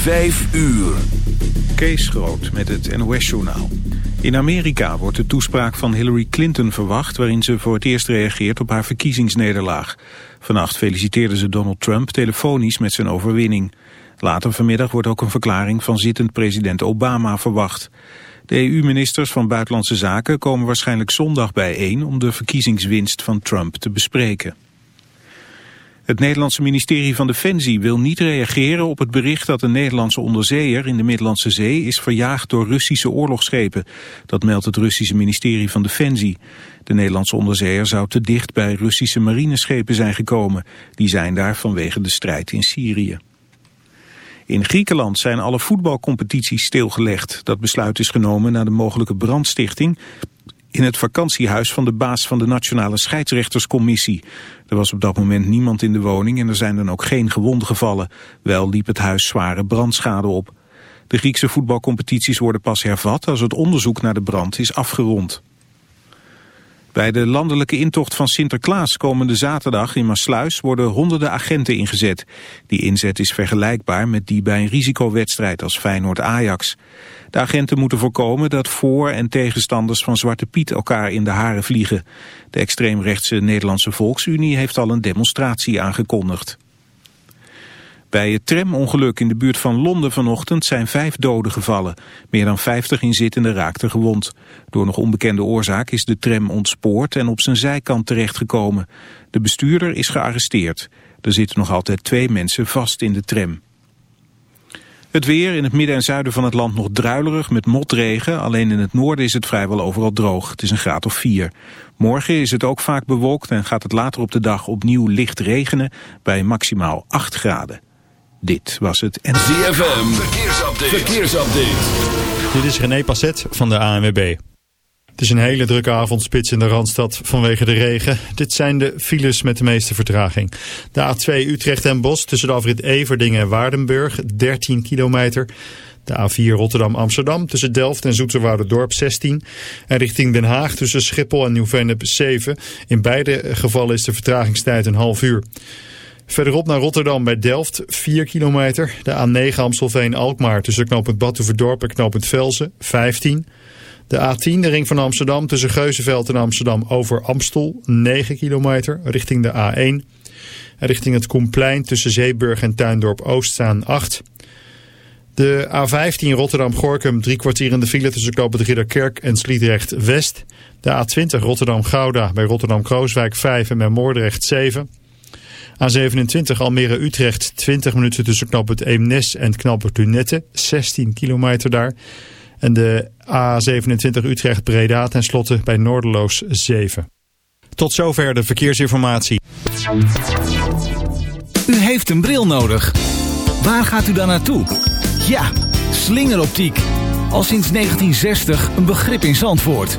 Vijf uur. Kees Groot met het NOS-journaal. In Amerika wordt de toespraak van Hillary Clinton verwacht... waarin ze voor het eerst reageert op haar verkiezingsnederlaag. Vannacht feliciteerde ze Donald Trump telefonisch met zijn overwinning. Later vanmiddag wordt ook een verklaring van zittend president Obama verwacht. De EU-ministers van Buitenlandse Zaken komen waarschijnlijk zondag bijeen... om de verkiezingswinst van Trump te bespreken. Het Nederlandse ministerie van Defensie wil niet reageren op het bericht dat een Nederlandse onderzeeër in de Middellandse Zee is verjaagd door Russische oorlogsschepen. Dat meldt het Russische ministerie van Defensie. De Nederlandse onderzeeër zou te dicht bij Russische marineschepen zijn gekomen. Die zijn daar vanwege de strijd in Syrië. In Griekenland zijn alle voetbalcompetities stilgelegd. Dat besluit is genomen na de mogelijke brandstichting in het vakantiehuis van de baas van de Nationale Scheidsrechterscommissie. Er was op dat moment niemand in de woning en er zijn dan ook geen gewonden gevallen. Wel liep het huis zware brandschade op. De Griekse voetbalcompetities worden pas hervat als het onderzoek naar de brand is afgerond. Bij de landelijke intocht van Sinterklaas komende zaterdag in Maasluis worden honderden agenten ingezet. Die inzet is vergelijkbaar met die bij een risicowedstrijd als Feyenoord-Ajax. De agenten moeten voorkomen dat voor- en tegenstanders van Zwarte Piet elkaar in de haren vliegen. De extreemrechtse Nederlandse Volksunie heeft al een demonstratie aangekondigd. Bij het tramongeluk in de buurt van Londen vanochtend zijn vijf doden gevallen. Meer dan 50 inzittenden raakten gewond. Door nog onbekende oorzaak is de tram ontspoord en op zijn zijkant terechtgekomen. De bestuurder is gearresteerd. Er zitten nog altijd twee mensen vast in de tram. Het weer in het midden en zuiden van het land nog druilerig met motregen. Alleen in het noorden is het vrijwel overal droog. Het is een graad of 4. Morgen is het ook vaak bewolkt en gaat het later op de dag opnieuw licht regenen bij maximaal 8 graden. Dit was het ZFM, verkeersupdate. verkeersupdate. Dit is René Passet van de ANWB. Het is een hele drukke avondspits in de Randstad vanwege de regen. Dit zijn de files met de meeste vertraging. De A2 Utrecht en Bos tussen de afrit Everdingen en Waardenburg, 13 kilometer. De A4 Rotterdam-Amsterdam tussen Delft en Dorp 16. En richting Den Haag tussen Schiphol en Nieuw-Vennep 7. In beide gevallen is de vertragingstijd een half uur. Verderop naar Rotterdam bij Delft, 4 kilometer. De A9 Amstelveen-Alkmaar tussen knooppunt Badhoevedorp en knooppunt Velzen, 15. De A10, de ring van Amsterdam tussen Geuzenveld en Amsterdam over Amstel, 9 kilometer, richting de A1. En richting het Koenplein tussen Zeeburg en Tuindorp Oost staan 8. De A15 Rotterdam-Gorkum, drie kwartier in de file tussen knooppunt Ridderkerk en Sliedrecht-West. De A20 Rotterdam-Gouda bij Rotterdam-Krooswijk 5 en bij Moordrecht 7. A27 Almere-Utrecht, 20 minuten tussen knooppunt Eemnes en knooppunt Lunette, 16 kilometer daar. En de A27 Utrecht-Breda ten slotte bij Noorderloos 7. Tot zover de verkeersinformatie. U heeft een bril nodig. Waar gaat u dan naartoe? Ja, slingeroptiek. Al sinds 1960 een begrip in Zandvoort.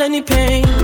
any pain.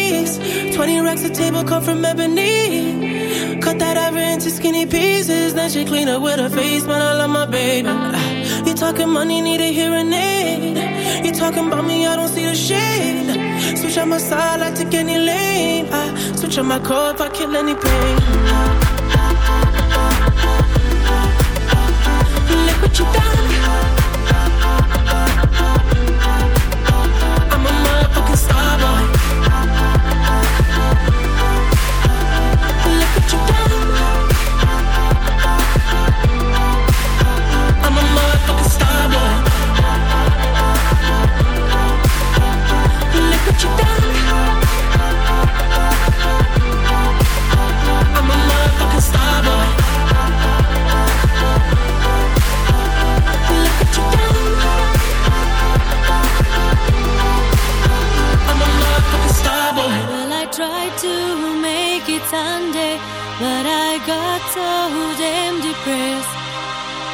A 20 racks a table come from ebony. Cut that ever into skinny pieces. Then she clean up with her face, man. I love my baby. Ah, You talking money, need a hearing aid. You talking about me, I don't see the shade. Switch on my side, I take any lane. I switch on my core I kill any pain. Ah, ah, Look what you done.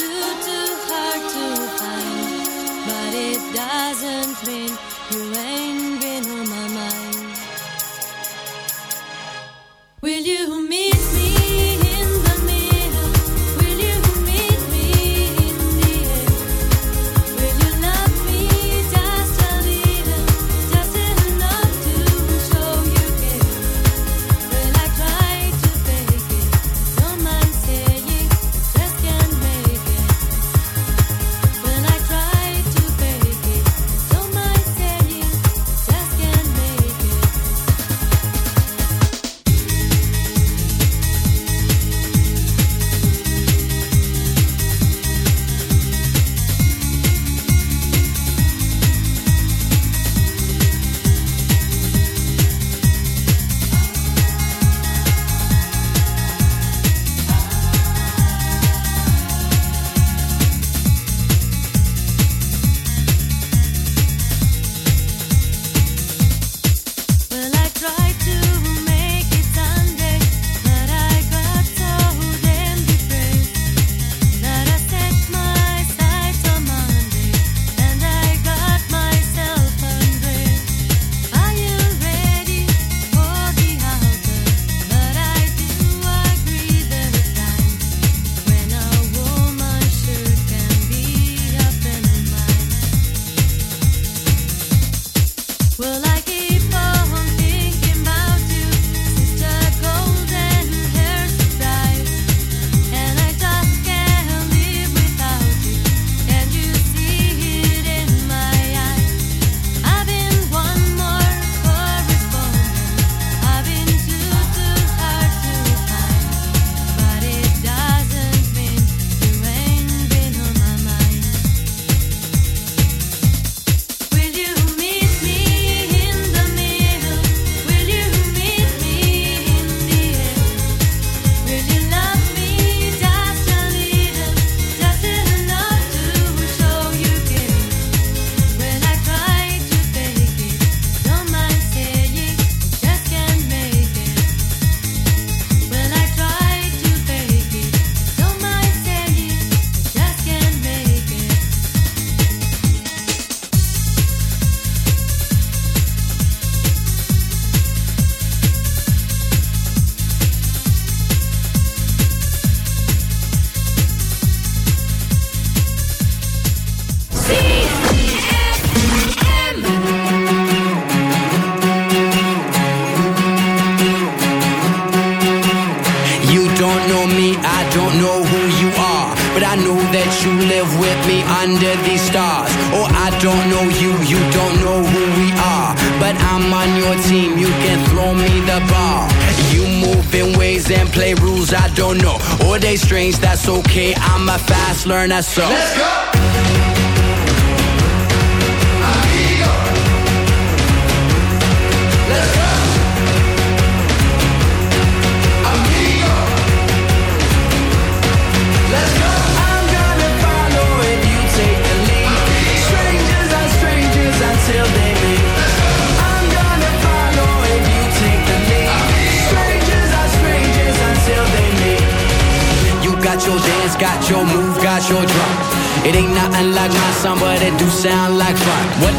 too, too hard to find. But it doesn't mean you ain't burn that soul. Let's go.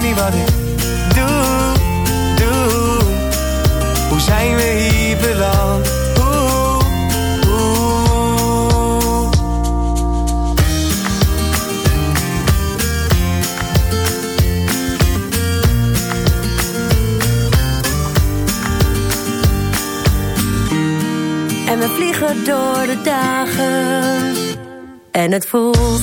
Weet niet wat ik doe, doe Hoe zijn we hier beland? Oeh. En we vliegen door de dagen. En het voelt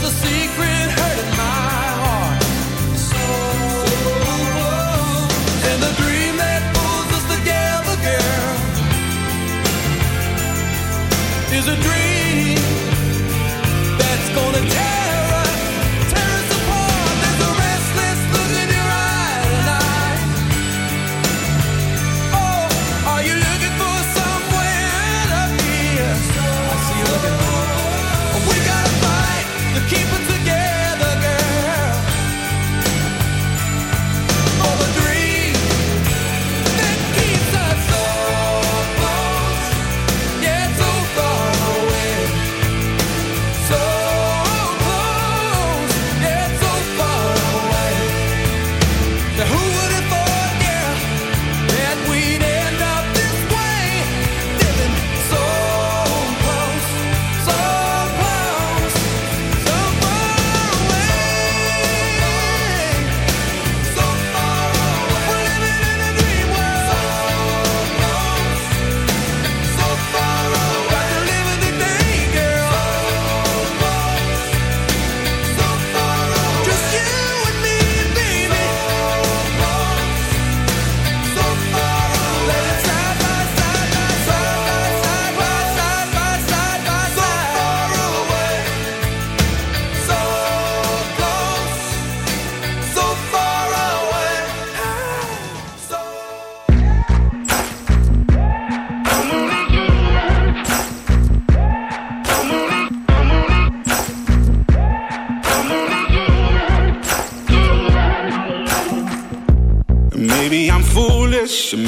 there's a secret.